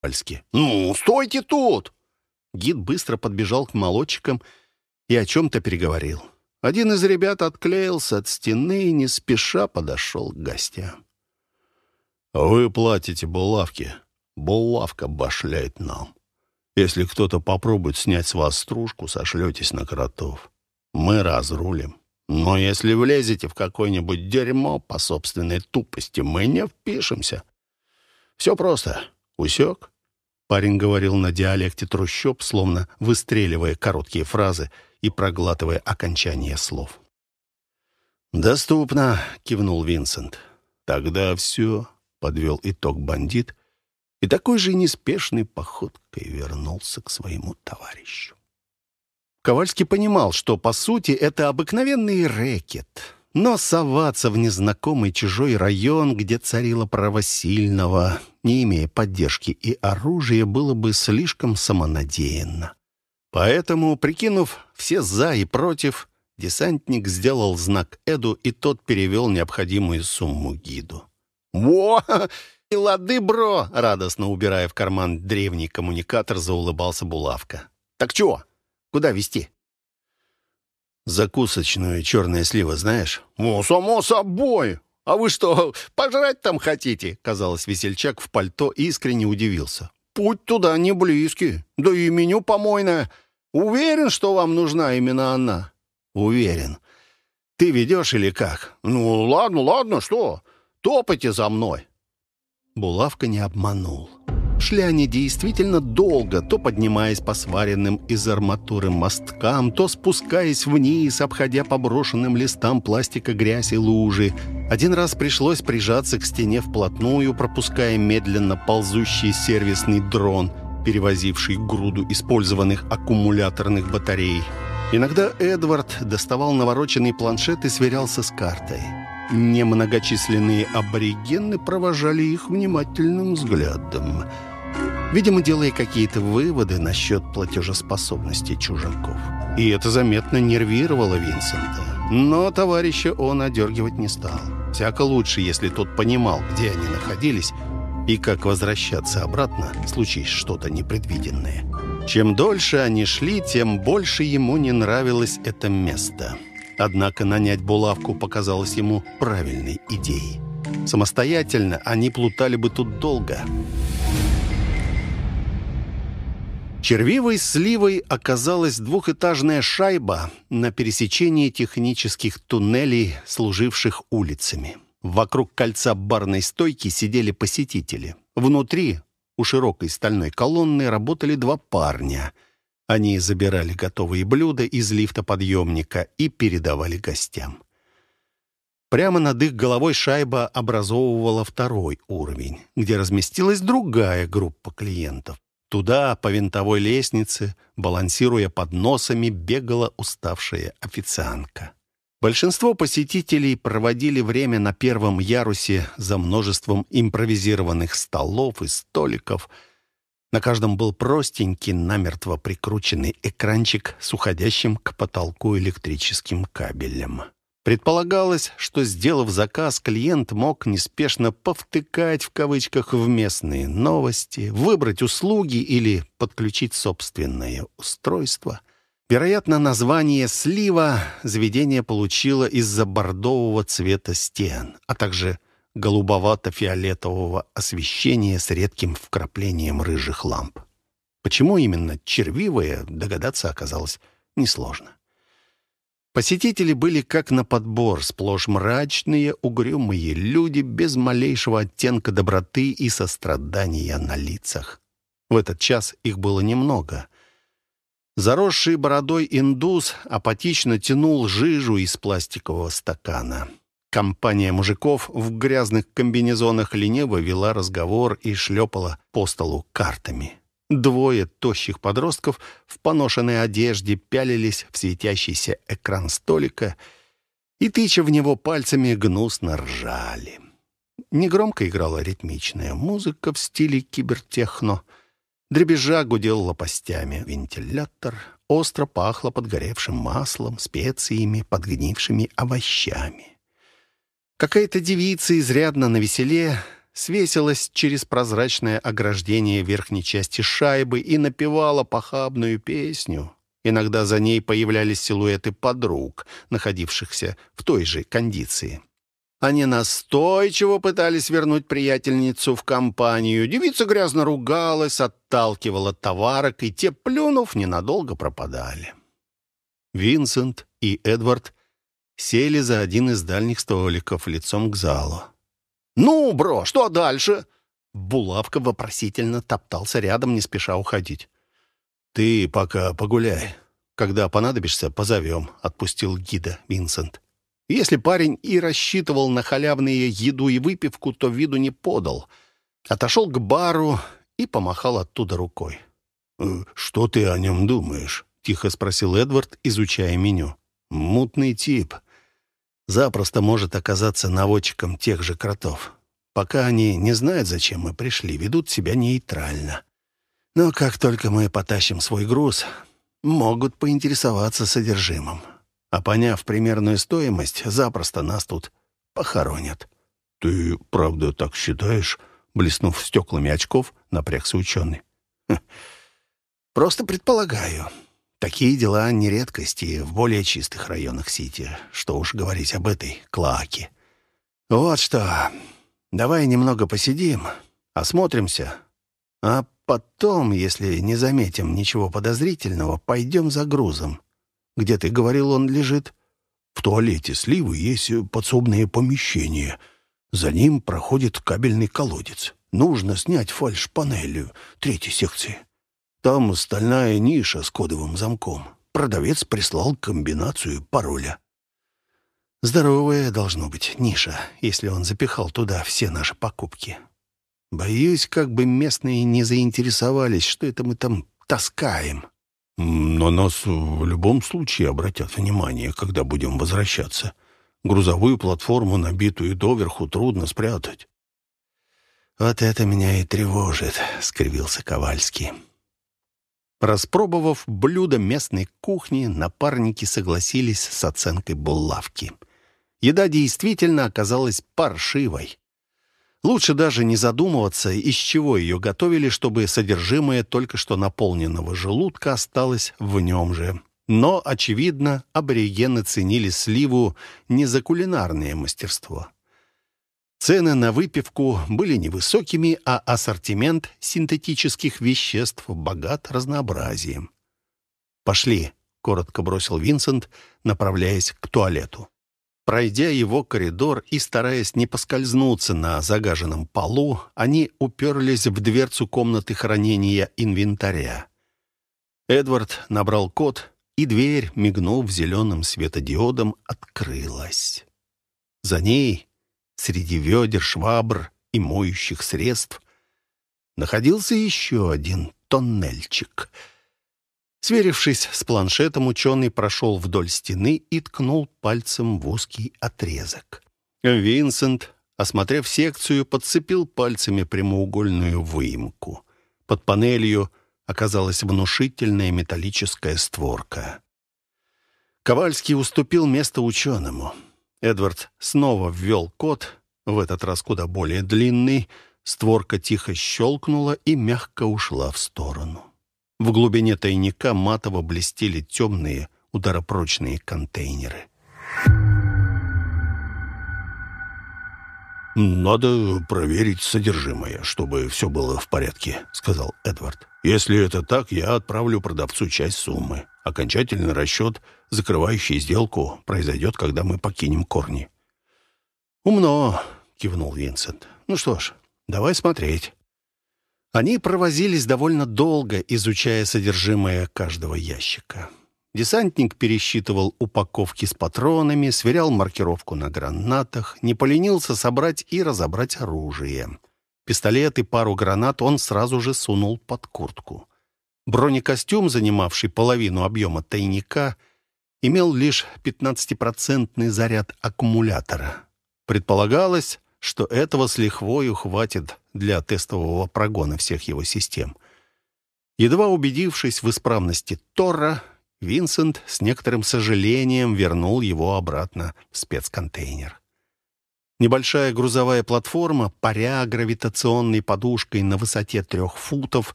Ковальски. «Ну, стойте тут!» Гид быстро подбежал к молодчикам и о чем-то переговорил. Один из ребят отклеился от стены и не спеша подошел к гостям. «Вы платите булавки. Булавка башляет нам. Если кто-то попробует снять с вас стружку, сошлетесь на кротов. Мы разрулим. Но если влезете в какое-нибудь дерьмо по собственной тупости, мы не впишемся. Все просто. Усек?» Парень говорил на диалекте трущоб, словно выстреливая короткие фразы и проглатывая окончание слов. «Доступно», — кивнул Винсент. «Тогда все», — подвел итог бандит, и такой же неспешной походкой вернулся к своему товарищу. Ковальский понимал, что, по сути, это обыкновенный рэкет. Но соваться в незнакомый чужой район, где царило право сильного, не имея поддержки и оружия, было бы слишком самонадеянно. Поэтому, прикинув все «за» и «против», десантник сделал знак Эду, и тот перевел необходимую сумму гиду. «Во! И лады, бро!» — радостно убирая в карман древний коммуникатор, заулыбался Булавка. «Так чего? Куда везти?» «Закусочную черная слива знаешь?» «О, само собой! А вы что, пожрать там хотите?» Казалось, весельчак в пальто искренне удивился. «Путь туда не близкий, да и меню помойное. Уверен, что вам нужна именно она?» «Уверен. Ты ведешь или как?» «Ну, ладно, ладно, что? Топайте за мной!» Булавка не обманул. Шли они действительно долго, то поднимаясь по сваренным из арматуры мосткам, то спускаясь вниз, обходя по брошенным листам пластика грязь и лужи. Один раз пришлось прижаться к стене вплотную, пропуская медленно ползущий сервисный дрон, перевозивший груду использованных аккумуляторных батарей. Иногда Эдвард доставал навороченный планшет и сверялся с картой. Немногочисленные аборигены провожали их внимательным взглядом, видимо, делая какие-то выводы насчет платежеспособности чужаков. И это заметно нервировало Винсента. Но товарища он одергивать не стал. Всяко лучше, если тот понимал, где они находились, и как возвращаться обратно, случись что-то непредвиденное. Чем дольше они шли, тем больше ему не нравилось это место. Однако нанять булавку показалось ему правильной идеей. Самостоятельно они плутали бы тут долго. Червивой сливой оказалась двухэтажная шайба на пересечении технических туннелей, служивших улицами. Вокруг кольца барной стойки сидели посетители. Внутри, у широкой стальной колонны, работали два парня — они забирали готовые блюда из лифта подъемника и передавали гостям. Прямо над их головой шайба образовывала второй уровень, где разместилась другая группа клиентов. Туда, по винтовой лестнице, балансируя под носами, бегала уставшая официантка. Большинство посетителей проводили время на первом ярусе за множеством импровизированных столов и столиков – на каждом был простенький, намертво прикрученный экранчик с уходящим к потолку электрическим кабелем. Предполагалось, что, сделав заказ, клиент мог неспешно «повтыкать» в кавычках в местные новости, выбрать услуги или подключить собственное устройство. Вероятно, название «слива» заведение получило из-за бордового цвета стен, а также голубовато-фиолетового освещения с редким вкраплением рыжих ламп. Почему именно червивое, догадаться оказалось несложно. Посетители были как на подбор, сплошь мрачные, угрюмые люди без малейшего оттенка доброты и сострадания на лицах. В этот час их было немного. Заросший бородой индус апатично тянул жижу из пластикового стакана. Компания мужиков в грязных комбинезонах лениво вела разговор и шлепала по столу картами. Двое тощих подростков в поношенной одежде пялились в светящийся экран столика и, тыча в него пальцами, гнусно ржали. Негромко играла ритмичная музыка в стиле кибертехно. Дребезжа гудел лопастями вентилятор, остро пахло подгоревшим маслом, специями, подгнившими овощами. Какая-то девица изрядно навеселе свесилась через прозрачное ограждение верхней части шайбы и напевала похабную песню. Иногда за ней появлялись силуэты подруг, находившихся в той же кондиции. Они настойчиво пытались вернуть приятельницу в компанию. Девица грязно ругалась, отталкивала товарок, и те, плюнув, ненадолго пропадали. Винсент и Эдвард сели за один из дальних столиков лицом к залу. «Ну, бро, что дальше?» Булавка вопросительно топтался рядом, не спеша уходить. «Ты пока погуляй. Когда понадобишься, позовем», — отпустил гида Винсент. Если парень и рассчитывал на халявные еду и выпивку, то виду не подал. Отошел к бару и помахал оттуда рукой. «Э, «Что ты о нем думаешь?» — тихо спросил Эдвард, изучая меню. «Мутный тип. Запросто может оказаться наводчиком тех же кротов. Пока они не знают, зачем мы пришли, ведут себя нейтрально. Но как только мы потащим свой груз, могут поинтересоваться содержимым. А поняв примерную стоимость, запросто нас тут похоронят. «Ты правда так считаешь?» Блеснув стеклами очков, напрягся ученый. «Хм. «Просто предполагаю. Такие дела не редкости в более чистых районах Сити. Что уж говорить об этой клаке. Вот что. Давай немного посидим, осмотримся, а потом, если не заметим ничего подозрительного, пойдем за грузом. Где ты говорил, он лежит? В туалете сливы есть подсобное помещение. За ним проходит кабельный колодец. Нужно снять фальш-панель третьей секции. Там стальная ниша с кодовым замком. Продавец прислал комбинацию пароля. Здоровая должно быть ниша, если он запихал туда все наши покупки. Боюсь, как бы местные не заинтересовались, что это мы там таскаем. На нас в любом случае обратят внимание, когда будем возвращаться. Грузовую платформу, набитую доверху, трудно спрятать. «Вот это меня и тревожит», — скривился Ковальский. Распробовав блюдо местной кухни, напарники согласились с оценкой булавки. Еда действительно оказалась паршивой. Лучше даже не задумываться, из чего ее готовили, чтобы содержимое только что наполненного желудка осталось в нем же. Но, очевидно, аборигены ценили сливу не за кулинарное мастерство. Цены на выпивку были невысокими, а ассортимент синтетических веществ богат разнообразием. «Пошли», — коротко бросил Винсент, направляясь к туалету. Пройдя его коридор и стараясь не поскользнуться на загаженном полу, они уперлись в дверцу комнаты хранения инвентаря. Эдвард набрал код, и дверь, мигнув зеленым светодиодом, открылась. За ней, среди ведер, швабр и моющих средств, находился еще один тоннельчик — Сверившись с планшетом, ученый прошел вдоль стены и ткнул пальцем в узкий отрезок. Винсент, осмотрев секцию, подцепил пальцами прямоугольную выемку. Под панелью оказалась внушительная металлическая створка. Ковальский уступил место ученому. Эдвард снова ввел код, в этот раз куда более длинный. Створка тихо щелкнула и мягко ушла в сторону. В глубине тайника матово блестели темные ударопрочные контейнеры. «Надо проверить содержимое, чтобы все было в порядке», — сказал Эдвард. «Если это так, я отправлю продавцу часть суммы. Окончательный расчет, закрывающий сделку, произойдет, когда мы покинем корни». «Умно», — кивнул Винсент. «Ну что ж, давай смотреть». Они провозились довольно долго, изучая содержимое каждого ящика. Десантник пересчитывал упаковки с патронами, сверял маркировку на гранатах, не поленился собрать и разобрать оружие. Пистолет и пару гранат он сразу же сунул под куртку. Бронекостюм, занимавший половину объема тайника, имел лишь 15-процентный заряд аккумулятора. Предполагалось, что этого с лихвою хватит для тестового прогона всех его систем. Едва убедившись в исправности Тора, Винсент с некоторым сожалением вернул его обратно в спецконтейнер. Небольшая грузовая платформа, паря гравитационной подушкой на высоте трех футов,